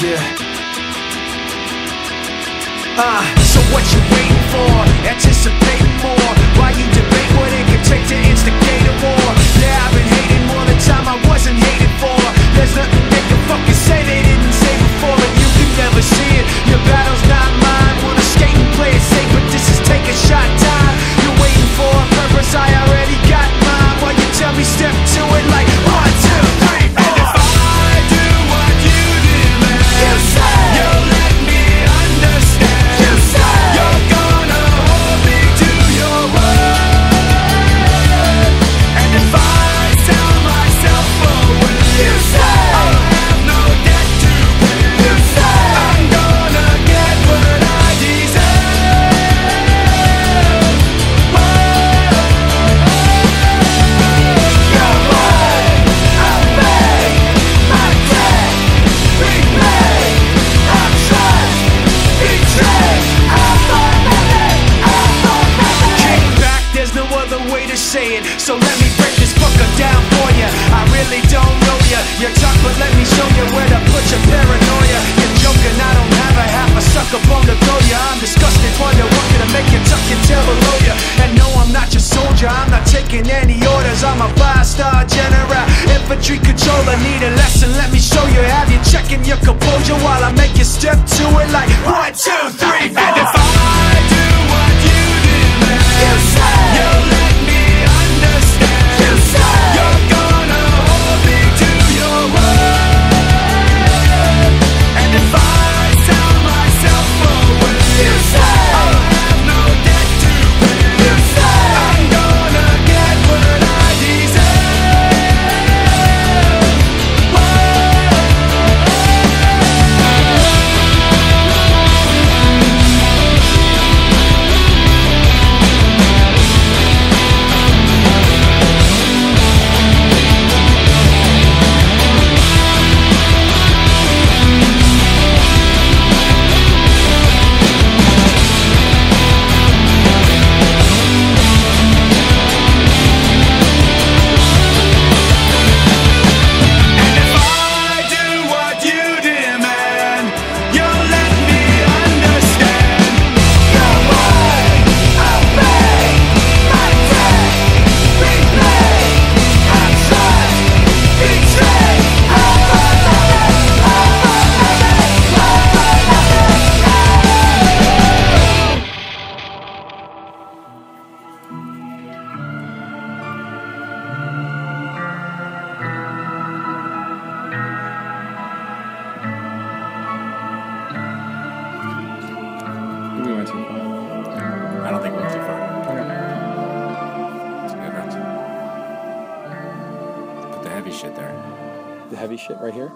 Yeah. Uh, so what you waiting for? Anticipate more. Other way to say it. So let me break this fucker down for ya. I really don't know ya. You're but let me show you where to put your paranoia. You're joking, I don't have a half a sucker bone to throw ya. I'm disgusted, wonder what can I make you tuck your tail below ya. And no, I'm not your soldier, I'm not taking any orders. I'm a five-star general, infantry controller. Need a lesson, let me show you. Have you checking your composure while I make you step to it like one, two, three, four. Too far. I don't think we went too far. Okay. It's good, right? Put the heavy shit there. The heavy shit right here.